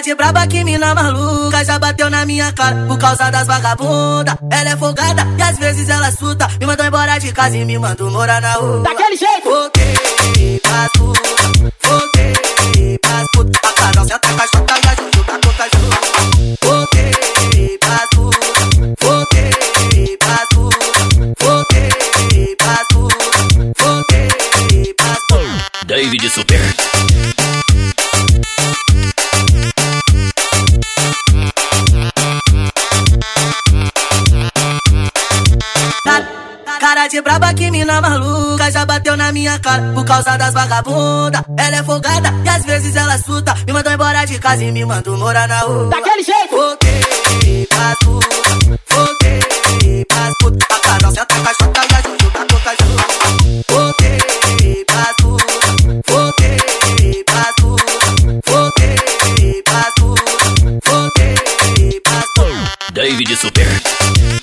de braba que mina maluca já bateu na minha cara por causa das vagabunda. Ela é folgada e às vezes ela suta. Me mandou embora de casa e me mandou morar na rua. Daquele jeito! Voltei pras puta, voltei pras puta. A Carol senta com a chota e a Juju tá com caju. Voltei pras puta, voltei pras puta, voltei pras puta, voltei pras puta. David Super. Cara de braba que mina maluca já bateu na minha cara por causa das vagabunda. Ela é folgada e às vezes ela suta. Me mandou embora de casa e me mandou morar na rua. Daquele jeito! Voltei pras puta, voltei pras puta. A Carol senta com a chota e a Juju tá com caju. Voltei pras puta, voltei pras puta, voltei pras puta, voltei pras puta. David Super.